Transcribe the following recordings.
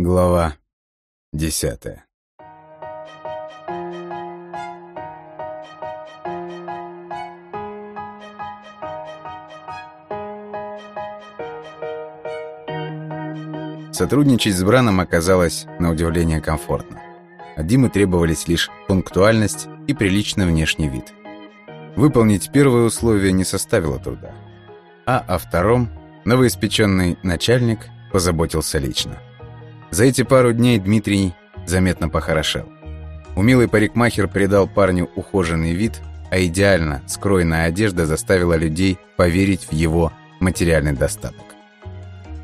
Глава десятая. Сотрудничать с Браном оказалось, на удивление, комфортно. От Димы требовались лишь пунктуальность и приличный внешний вид. Выполнить первое условие не составило труда. А о втором новоиспеченный начальник позаботился лично. За эти пару дней Дмитрий заметно похорошел. Умелый парикмахер придал парню ухоженный вид, а идеально скроенная одежда заставила людей поверить в его материальный достаток.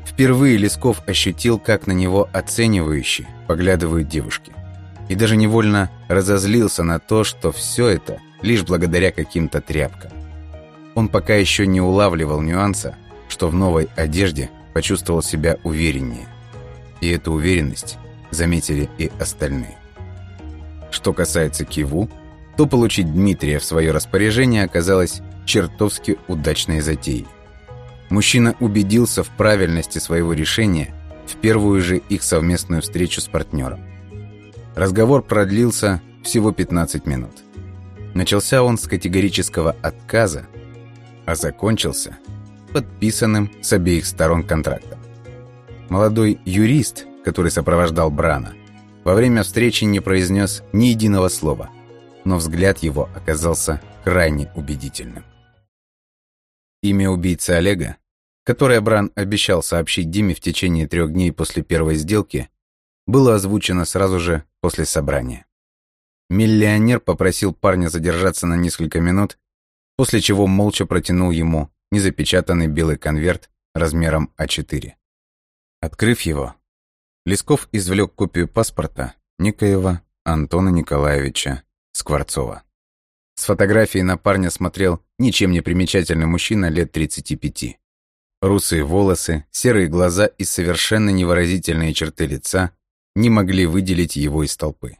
Впервые Лесков ощутил, как на него оценивающе поглядывают девушки. И даже невольно разозлился на то, что все это лишь благодаря каким-то тряпкам. Он пока еще не улавливал нюанса, что в новой одежде почувствовал себя увереннее и эту уверенность заметили и остальные. Что касается Киву, то получить Дмитрия в свое распоряжение оказалось чертовски удачной затеей. Мужчина убедился в правильности своего решения в первую же их совместную встречу с партнером. Разговор продлился всего 15 минут. Начался он с категорического отказа, а закончился подписанным с обеих сторон контрактом. Молодой юрист, который сопровождал Брана, во время встречи не произнес ни единого слова, но взгляд его оказался крайне убедительным. Имя убийцы Олега, которое Бран обещал сообщить Диме в течение трех дней после первой сделки, было озвучено сразу же после собрания. Миллионер попросил парня задержаться на несколько минут, после чего молча протянул ему незапечатанный белый конверт размером А4. Открыв его, Лесков извлек копию паспорта некоего Антона Николаевича Скворцова. С фотографии на парня смотрел ничем не примечательный мужчина лет 35. Русые волосы, серые глаза и совершенно невыразительные черты лица не могли выделить его из толпы.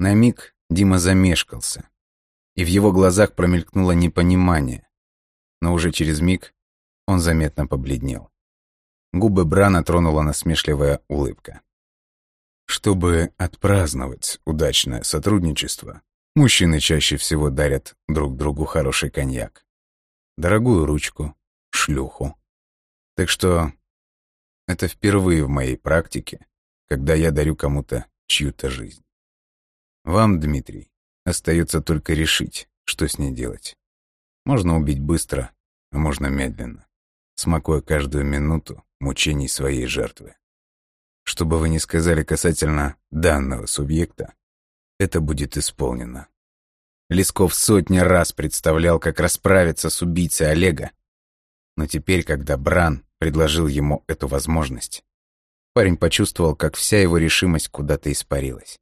На миг Дима замешкался, и в его глазах промелькнуло непонимание, но уже через миг он заметно побледнел. Губы Брана тронула насмешливая улыбка. Чтобы отпраздновать удачное сотрудничество, мужчины чаще всего дарят друг другу хороший коньяк. Дорогую ручку, шлюху. Так что это впервые в моей практике, когда я дарю кому-то чью-то жизнь. Вам, Дмитрий, остается только решить, что с ней делать. Можно убить быстро, а можно медленно, смакуя каждую минуту мучений своей жертвы. Что бы вы ни сказали касательно данного субъекта, это будет исполнено. Лесков сотни раз представлял, как расправиться с убийцей Олега, но теперь, когда Бран предложил ему эту возможность, парень почувствовал, как вся его решимость куда-то испарилась.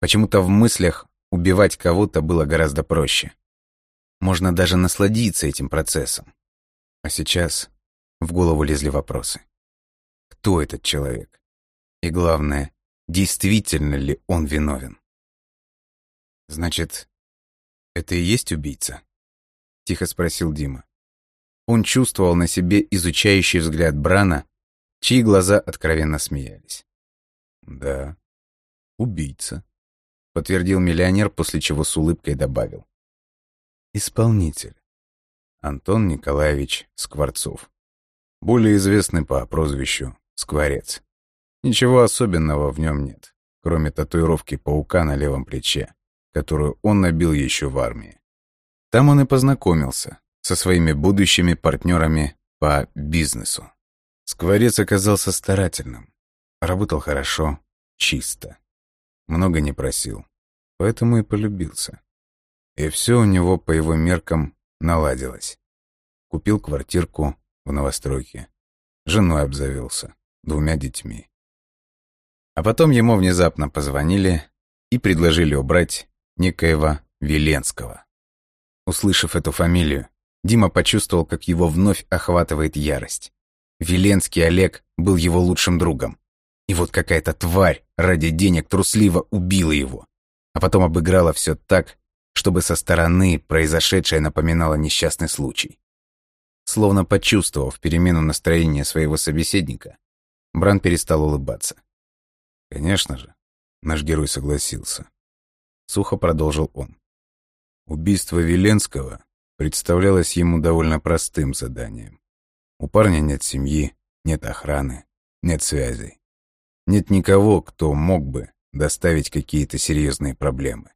Почему-то в мыслях убивать кого-то было гораздо проще. Можно даже насладиться этим процессом. А сейчас в голову лезли вопросы. Кто этот человек? И главное, действительно ли он виновен? Значит, это и есть убийца? Тихо спросил Дима. Он чувствовал на себе изучающий взгляд Брана, чьи глаза откровенно смеялись. Да, убийца, подтвердил миллионер, после чего с улыбкой добавил. Исполнитель. Антон Николаевич Скворцов более известный по прозвищу Скворец. Ничего особенного в нем нет, кроме татуировки паука на левом плече, которую он набил еще в армии. Там он и познакомился со своими будущими партнерами по бизнесу. Скворец оказался старательным, работал хорошо, чисто, много не просил, поэтому и полюбился. И все у него по его меркам наладилось. Купил квартирку в новостройке. Женой обзавелся, двумя детьми. А потом ему внезапно позвонили и предложили убрать некоего Веленского. Услышав эту фамилию, Дима почувствовал, как его вновь охватывает ярость. Веленский Олег был его лучшим другом. И вот какая-то тварь ради денег трусливо убила его, а потом обыграла все так, чтобы со стороны произошедшее напоминало несчастный случай. Словно почувствовав перемену настроения своего собеседника, Бран перестал улыбаться. «Конечно же, наш герой согласился». Сухо продолжил он. Убийство Веленского представлялось ему довольно простым заданием. У парня нет семьи, нет охраны, нет связей. Нет никого, кто мог бы доставить какие-то серьезные проблемы.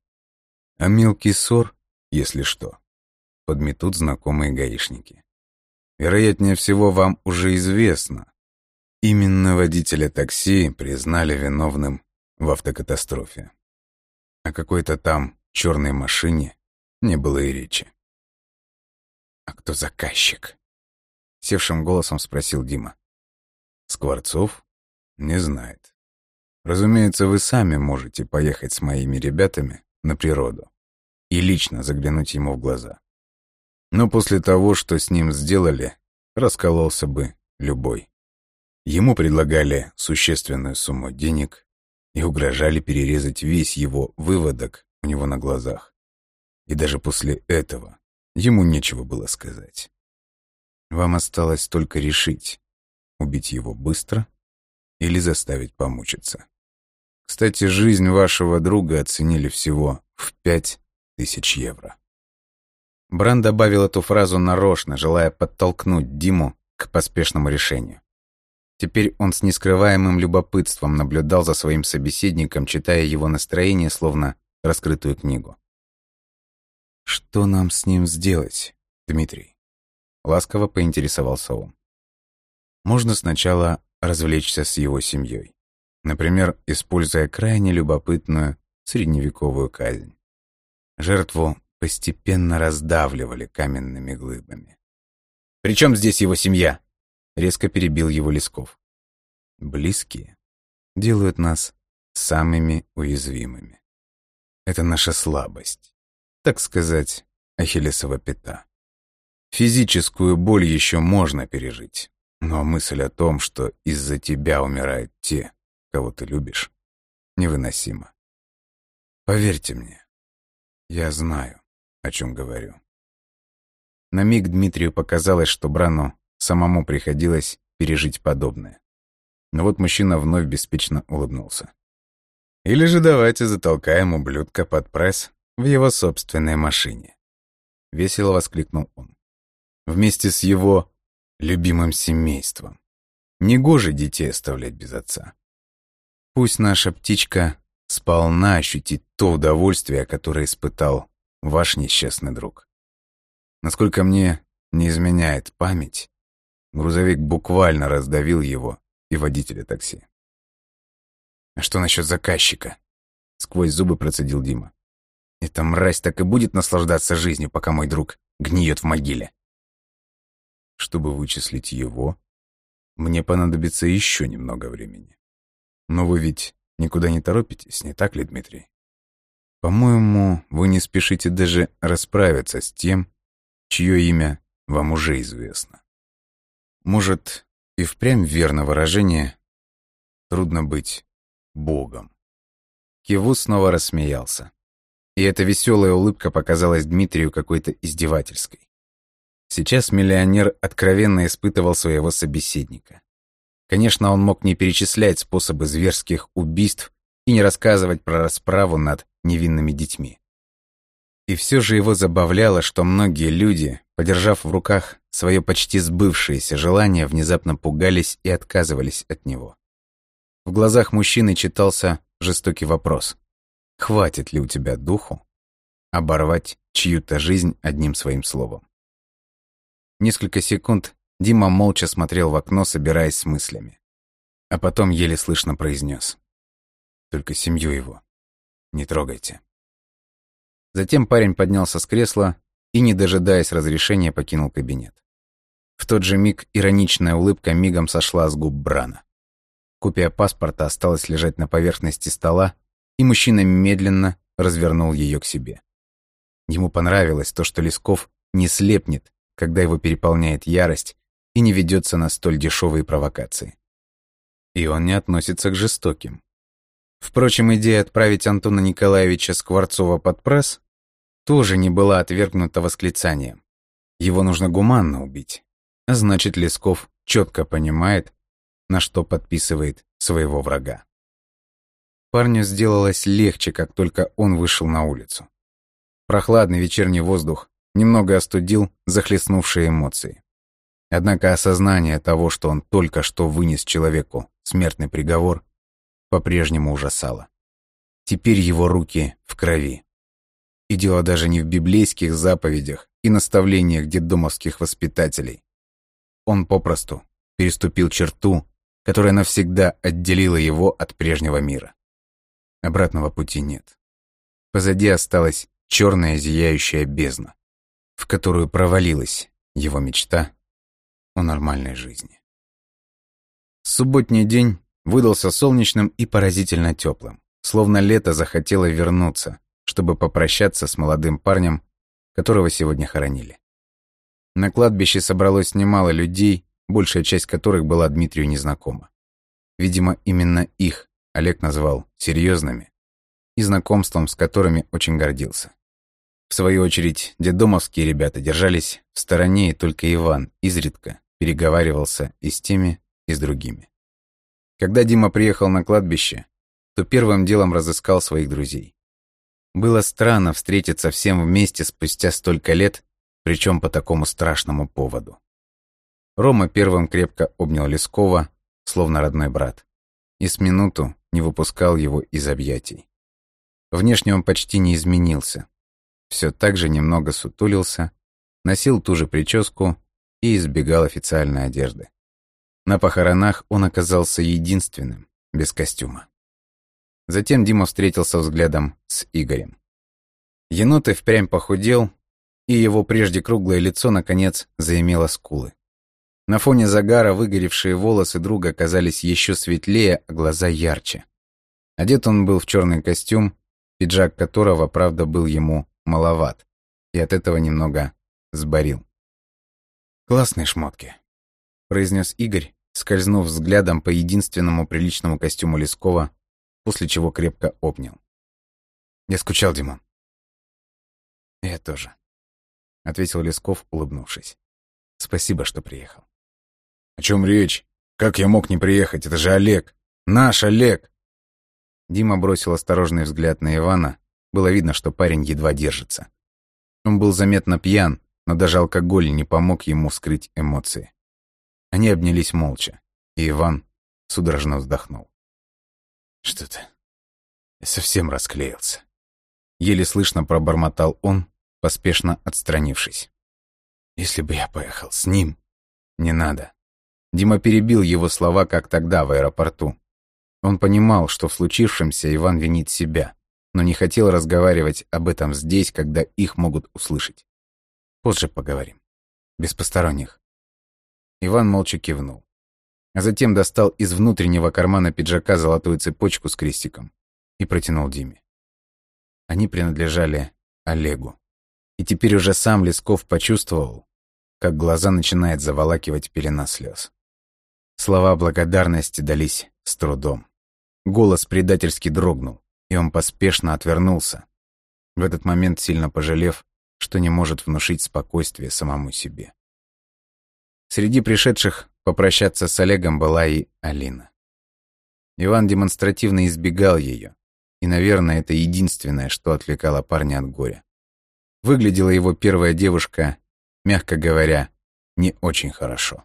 А мелкий ссор, если что, подметут знакомые гаишники. Вероятнее всего, вам уже известно. Именно водителя такси признали виновным в автокатастрофе. О какой-то там черной машине не было и речи. «А кто заказчик?» — севшим голосом спросил Дима. «Скворцов? Не знает. Разумеется, вы сами можете поехать с моими ребятами на природу и лично заглянуть ему в глаза. Но после того, что с ним сделали, раскололся бы любой. Ему предлагали существенную сумму денег и угрожали перерезать весь его выводок у него на глазах. И даже после этого ему нечего было сказать. Вам осталось только решить, убить его быстро или заставить помучиться. Кстати, жизнь вашего друга оценили всего в пять тысяч евро. Бран добавил эту фразу нарочно, желая подтолкнуть Диму к поспешному решению. Теперь он с нескрываемым любопытством наблюдал за своим собеседником, читая его настроение, словно раскрытую книгу. «Что нам с ним сделать, Дмитрий?» Ласково поинтересовался он. «Можно сначала развлечься с его семьей. Например, используя крайне любопытную средневековую казнь. Жертву постепенно раздавливали каменными глыбами. «При чем здесь его семья?» — резко перебил его Лесков. «Близкие делают нас самыми уязвимыми. Это наша слабость, так сказать, ахиллесова пята. Физическую боль еще можно пережить, но мысль о том, что из-за тебя умирают те, кого ты любишь, невыносима. Поверьте мне, я знаю, о чем говорю. На миг Дмитрию показалось, что Брану самому приходилось пережить подобное. Но вот мужчина вновь беспечно улыбнулся. Или же давайте затолкаем ублюдка под пресс в его собственной машине. Весело воскликнул он. Вместе с его любимым семейством. Негоже детей оставлять без отца. Пусть наша птичка сполна ощутит то удовольствие, которое испытал ваш несчастный друг. Насколько мне не изменяет память, грузовик буквально раздавил его и водителя такси. «А что насчет заказчика?» — сквозь зубы процедил Дима. «Эта мразь так и будет наслаждаться жизнью, пока мой друг гниет в могиле». Чтобы вычислить его, мне понадобится еще немного времени. Но вы ведь никуда не торопитесь, не так ли, Дмитрий? По-моему, вы не спешите даже расправиться с тем, чье имя вам уже известно. Может, и впрямь верно выражение «трудно быть Богом». Киву снова рассмеялся. И эта веселая улыбка показалась Дмитрию какой-то издевательской. Сейчас миллионер откровенно испытывал своего собеседника. Конечно, он мог не перечислять способы зверских убийств и не рассказывать про расправу над невинными детьми. И все же его забавляло, что многие люди, подержав в руках свое почти сбывшееся желание, внезапно пугались и отказывались от него. В глазах мужчины читался жестокий вопрос. «Хватит ли у тебя духу оборвать чью-то жизнь одним своим словом?» Несколько секунд Дима молча смотрел в окно, собираясь с мыслями. А потом еле слышно произнес. «Только семью его. Не трогайте». Затем парень поднялся с кресла и, не дожидаясь разрешения, покинул кабинет. В тот же миг ироничная улыбка мигом сошла с губ Брана. Копия паспорта осталась лежать на поверхности стола, и мужчина медленно развернул ее к себе. Ему понравилось то, что Лесков не слепнет когда его переполняет ярость и не ведется на столь дешевые провокации. И он не относится к жестоким. Впрочем, идея отправить Антона Николаевича Скворцова под пресс тоже не была отвергнута восклицанием. Его нужно гуманно убить. А значит, Лесков четко понимает, на что подписывает своего врага. Парню сделалось легче, как только он вышел на улицу. Прохладный вечерний воздух немного остудил захлестнувшие эмоции. Однако осознание того, что он только что вынес человеку смертный приговор, по-прежнему ужасало. Теперь его руки в крови. И дело даже не в библейских заповедях и наставлениях детдомовских воспитателей. Он попросту переступил черту, которая навсегда отделила его от прежнего мира. Обратного пути нет. Позади осталась черная зияющая бездна, в которую провалилась его мечта о нормальной жизни. Субботний день выдался солнечным и поразительно теплым, словно лето захотело вернуться, чтобы попрощаться с молодым парнем, которого сегодня хоронили. На кладбище собралось немало людей, большая часть которых была Дмитрию незнакома. Видимо, именно их Олег назвал серьезными и знакомством с которыми очень гордился. В свою очередь, дедомовские ребята держались в стороне, и только Иван изредка переговаривался и с теми, и с другими. Когда Дима приехал на кладбище, то первым делом разыскал своих друзей. Было странно встретиться всем вместе спустя столько лет, причем по такому страшному поводу. Рома первым крепко обнял Лескова, словно родной брат, и с минуту не выпускал его из объятий. Внешне он почти не изменился, все так же немного сутулился, носил ту же прическу и избегал официальной одежды. На похоронах он оказался единственным, без костюма. Затем Дима встретился взглядом с Игорем. Енот и впрямь похудел, и его прежде круглое лицо, наконец, заимело скулы. На фоне загара выгоревшие волосы друга казались еще светлее, а глаза ярче. Одет он был в черный костюм, пиджак которого, правда, был ему маловат, и от этого немного сборил. «Классные шмотки», — произнес Игорь, скользнув взглядом по единственному приличному костюму Лескова, после чего крепко обнял. «Я скучал, Димон». «Я тоже», — ответил Лесков, улыбнувшись. «Спасибо, что приехал». «О чем речь? Как я мог не приехать? Это же Олег! Наш Олег!» Дима бросил осторожный взгляд на Ивана, было видно, что парень едва держится. Он был заметно пьян, но даже алкоголь не помог ему скрыть эмоции. Они обнялись молча, и Иван судорожно вздохнул. «Что-то я совсем расклеился». Еле слышно пробормотал он, поспешно отстранившись. «Если бы я поехал с ним...» «Не надо». Дима перебил его слова, как тогда в аэропорту. Он понимал, что в случившемся Иван винит себя но не хотел разговаривать об этом здесь, когда их могут услышать. Позже поговорим. Без посторонних. Иван молча кивнул. А затем достал из внутреннего кармана пиджака золотую цепочку с крестиком и протянул Диме. Они принадлежали Олегу. И теперь уже сам Лесков почувствовал, как глаза начинает заволакивать пелена слез. Слова благодарности дались с трудом. Голос предательски дрогнул и он поспешно отвернулся, в этот момент сильно пожалев, что не может внушить спокойствие самому себе. Среди пришедших попрощаться с Олегом была и Алина. Иван демонстративно избегал ее, и, наверное, это единственное, что отвлекало парня от горя. Выглядела его первая девушка, мягко говоря, не очень хорошо.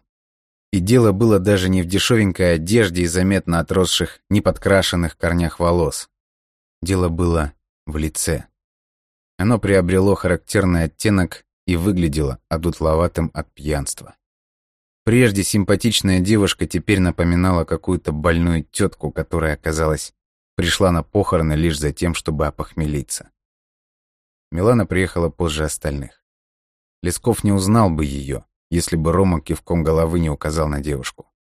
И дело было даже не в дешевенькой одежде и заметно отросших, неподкрашенных корнях волос. Дело было в лице. Оно приобрело характерный оттенок и выглядело одутловатым от пьянства. Прежде симпатичная девушка теперь напоминала какую-то больную тетку, которая, оказалось, пришла на похороны лишь за тем, чтобы опохмелиться. Милана приехала позже остальных. Лесков не узнал бы ее, если бы Рома кивком головы не указал на девушку.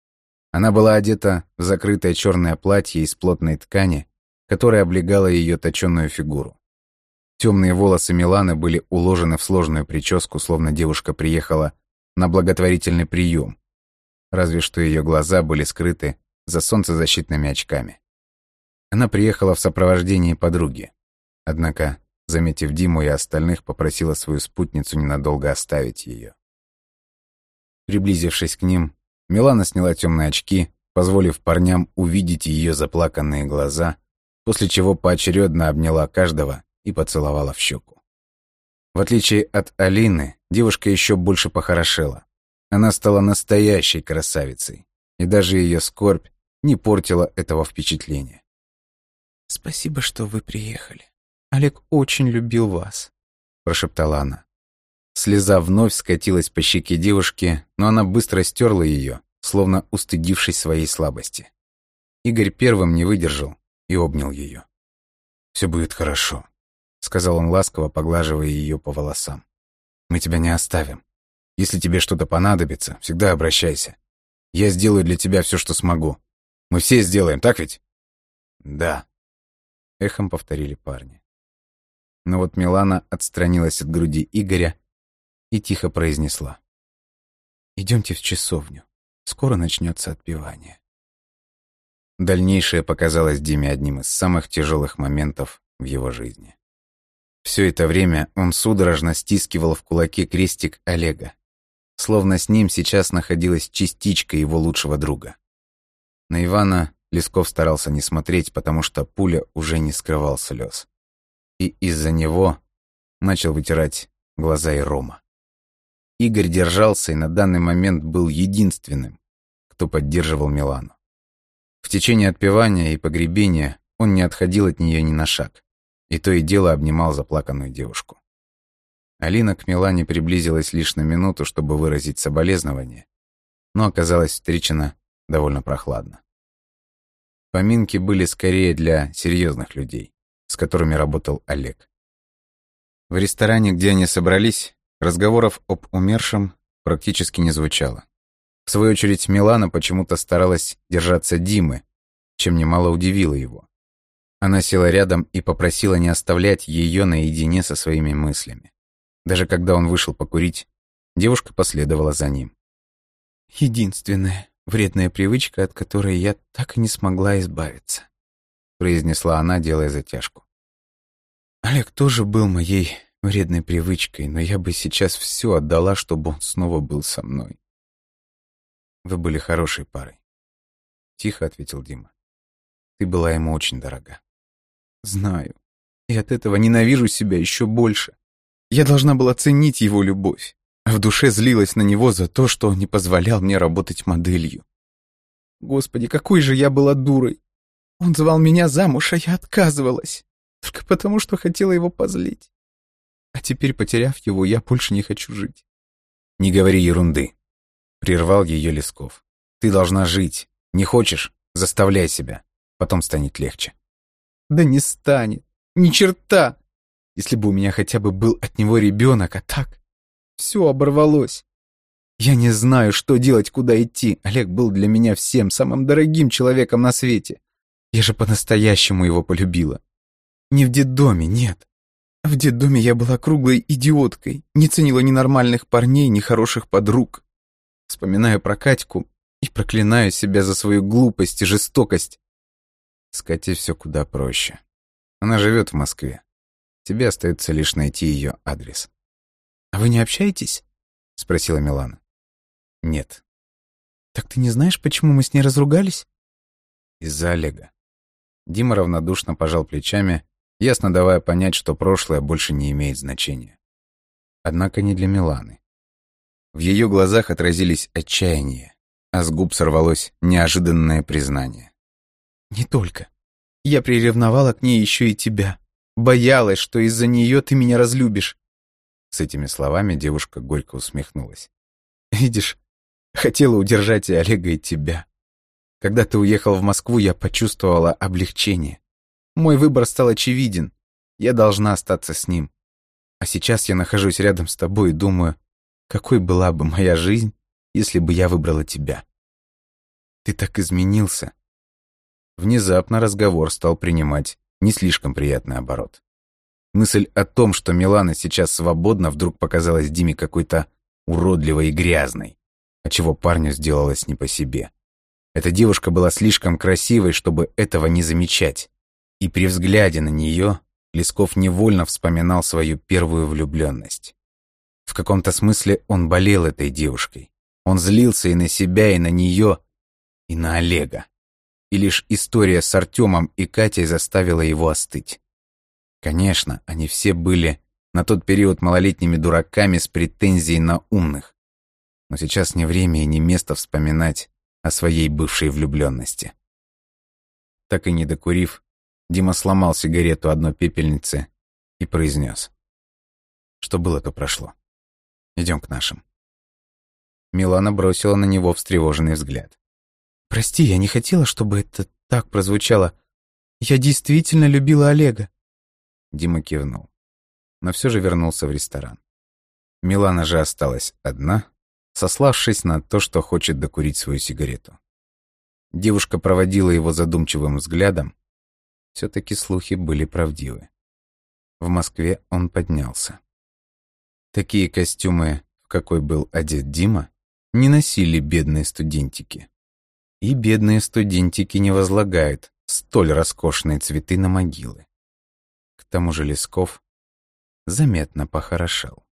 Она была одета в закрытое черное платье из плотной ткани, которая облегала ее точенную фигуру. Темные волосы Миланы были уложены в сложную прическу, словно девушка приехала на благотворительный прием, разве что ее глаза были скрыты за солнцезащитными очками. Она приехала в сопровождении подруги, однако, заметив Диму и остальных, попросила свою спутницу ненадолго оставить ее. Приблизившись к ним, Милана сняла темные очки, позволив парням увидеть ее заплаканные глаза, после чего поочередно обняла каждого и поцеловала в щеку. В отличие от Алины, девушка еще больше похорошела. Она стала настоящей красавицей, и даже ее скорбь не портила этого впечатления. «Спасибо, что вы приехали. Олег очень любил вас», — прошептала она. Слеза вновь скатилась по щеке девушки, но она быстро стерла ее, словно устыдившись своей слабости. Игорь первым не выдержал и обнял ее. «Все будет хорошо», сказал он ласково, поглаживая ее по волосам. «Мы тебя не оставим. Если тебе что-то понадобится, всегда обращайся. Я сделаю для тебя все, что смогу. Мы все сделаем, так ведь?» «Да», — эхом повторили парни. Но вот Милана отстранилась от груди Игоря и тихо произнесла. «Идемте в часовню. Скоро начнется отпевание». Дальнейшее показалось Диме одним из самых тяжелых моментов в его жизни. Все это время он судорожно стискивал в кулаке крестик Олега, словно с ним сейчас находилась частичка его лучшего друга. На Ивана Лесков старался не смотреть, потому что пуля уже не скрывал слез. И из-за него начал вытирать глаза и Рома. Игорь держался и на данный момент был единственным, кто поддерживал Милану. В течение отпевания и погребения он не отходил от нее ни на шаг и то и дело обнимал заплаканную девушку. Алина к Милане приблизилась лишь на минуту, чтобы выразить соболезнование, но оказалась встречена довольно прохладно. Поминки были скорее для серьезных людей, с которыми работал Олег. В ресторане, где они собрались, разговоров об умершем практически не звучало. В свою очередь, Милана почему-то старалась держаться Димы, чем немало удивило его. Она села рядом и попросила не оставлять ее наедине со своими мыслями. Даже когда он вышел покурить, девушка последовала за ним. «Единственная вредная привычка, от которой я так и не смогла избавиться», произнесла она, делая затяжку. «Олег тоже был моей вредной привычкой, но я бы сейчас все отдала, чтобы он снова был со мной». «Вы были хорошей парой», — тихо ответил Дима. «Ты была ему очень дорога». Знаю. И от этого ненавижу себя еще больше. Я должна была ценить его любовь, в душе злилась на него за то, что он не позволял мне работать моделью. Господи, какой же я была дурой. Он звал меня замуж, а я отказывалась. Только потому, что хотела его позлить. А теперь, потеряв его, я больше не хочу жить. «Не говори ерунды», — прервал ее Лесков. «Ты должна жить. Не хочешь? Заставляй себя. Потом станет легче». Да не станет. Ни черта. Если бы у меня хотя бы был от него ребенок, а так... Все оборвалось. Я не знаю, что делать, куда идти. Олег был для меня всем, самым дорогим человеком на свете. Я же по-настоящему его полюбила. Не в детдоме, нет. В детдоме я была круглой идиоткой, не ценила ни нормальных парней, ни хороших подруг. Вспоминаю про Катьку и проклинаю себя за свою глупость и жестокость. С Катей все куда проще. Она живет в Москве. Тебе остается лишь найти ее адрес. «А вы не общаетесь?» — спросила Милана. «Нет». «Так ты не знаешь, почему мы с ней разругались?» «Из-за Олега». Дима равнодушно пожал плечами, ясно давая понять, что прошлое больше не имеет значения. Однако не для Миланы. В ее глазах отразились отчаяние, а с губ сорвалось неожиданное признание. Не только. Я приревновала к ней еще и тебя. Боялась, что из-за нее ты меня разлюбишь. С этими словами девушка горько усмехнулась. Видишь, хотела удержать и Олега, и тебя. Когда ты уехал в Москву, я почувствовала облегчение. Мой выбор стал очевиден. Я должна остаться с ним. А сейчас я нахожусь рядом с тобой и думаю, какой была бы моя жизнь, если бы я выбрала тебя. Ты так изменился, Внезапно разговор стал принимать не слишком приятный оборот. Мысль о том, что Милана сейчас свободна, вдруг показалась Диме какой-то уродливой и грязной, отчего парню сделалось не по себе. Эта девушка была слишком красивой, чтобы этого не замечать. И при взгляде на нее Лесков невольно вспоминал свою первую влюбленность. В каком-то смысле он болел этой девушкой. Он злился и на себя, и на нее, и на Олега. И лишь история с Артемом и Катей заставила его остыть. Конечно, они все были на тот период малолетними дураками с претензией на умных. Но сейчас не время и не место вспоминать о своей бывшей влюбленности. Так и не докурив, Дима сломал сигарету одной пепельницы и произнес. Что было, то прошло. Идем к нашим. Милана бросила на него встревоженный взгляд. «Прости, я не хотела, чтобы это так прозвучало. Я действительно любила Олега». Дима кивнул, но все же вернулся в ресторан. Милана же осталась одна, сославшись на то, что хочет докурить свою сигарету. Девушка проводила его задумчивым взглядом. все таки слухи были правдивы. В Москве он поднялся. Такие костюмы, в какой был одет Дима, не носили бедные студентики. И бедные студентики не возлагают столь роскошные цветы на могилы. К тому же Лесков заметно похорошел.